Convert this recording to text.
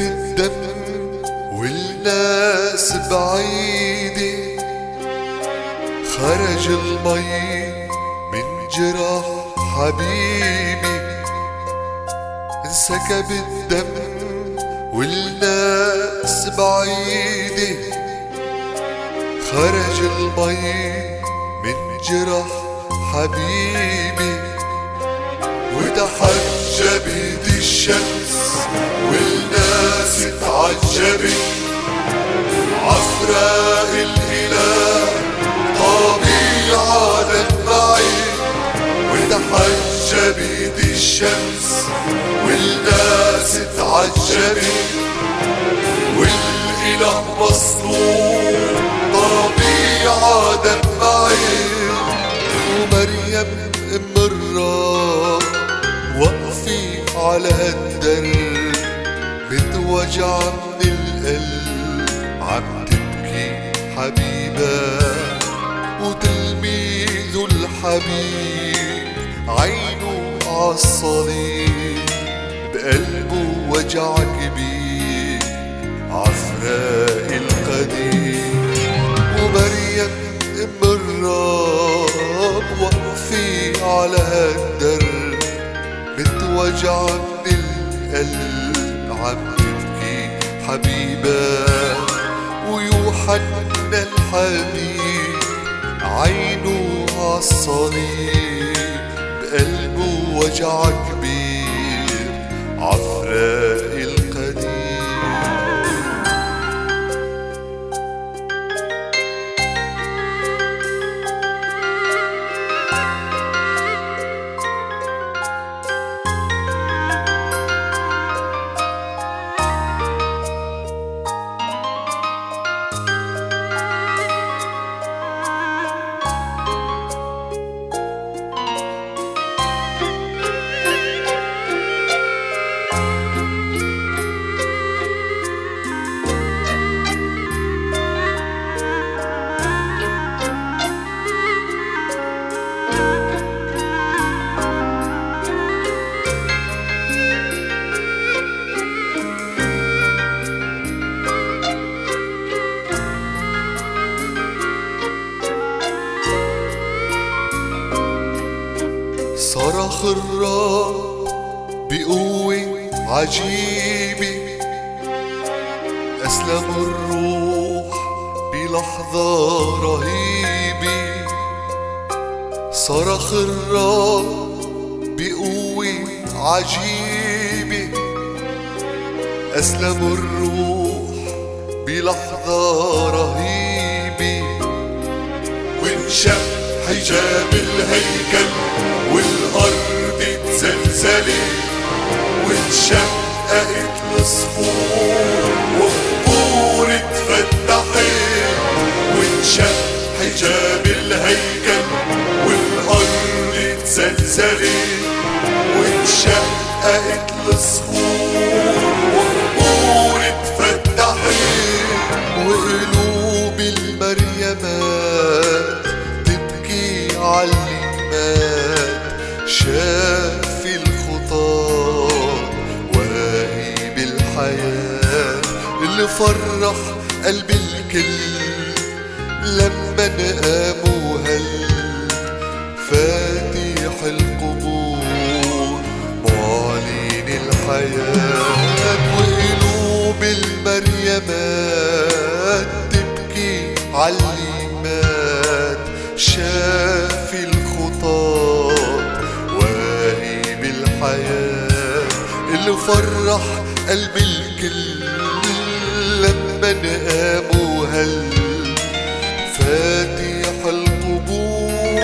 الدم والناس بعيدة خرج المي من جراح حبيبي. انسكب الدم والناس بعيدة خرج المي من جرح حبيبي. وتحجبت الشمس والناس تعجبت. عفراء الإله طبيعة دمعي وتحجبت الشمس والناس تعجبت. والإله مصلوب طبيعة دمعي ومريم ام الرب وقفي على هالدرب متوجع من القلب عم تبكي حبيبة وتلميذه الحبيب عينه عالصليب بقلبه وجع كبير. من القلب عم تبكي حبيبة ويوحنا الحبيب عينه عالصليب بقلبه وجع كبير. عفراء صرخ الرب بقوة عجيبة. أسلم الروح بلحظة رهيبة. صرخ الرب بقوة عجيبة. أسلم الروح بلحظة رهيبة. وانشق حجاب الهيكل والأرض اتزلزلت وانشققت الصخور وقبور اتفتحت وانشق حجاب اللي فرح قلب الكل لما نقاموا هل فاتح القبور معلن الحياة وقلوب المريمات تبكي عاللي مات شاف الخطاة واهي بالحياة اللي فرح قلب الكل من أبوها الفاتح القبور.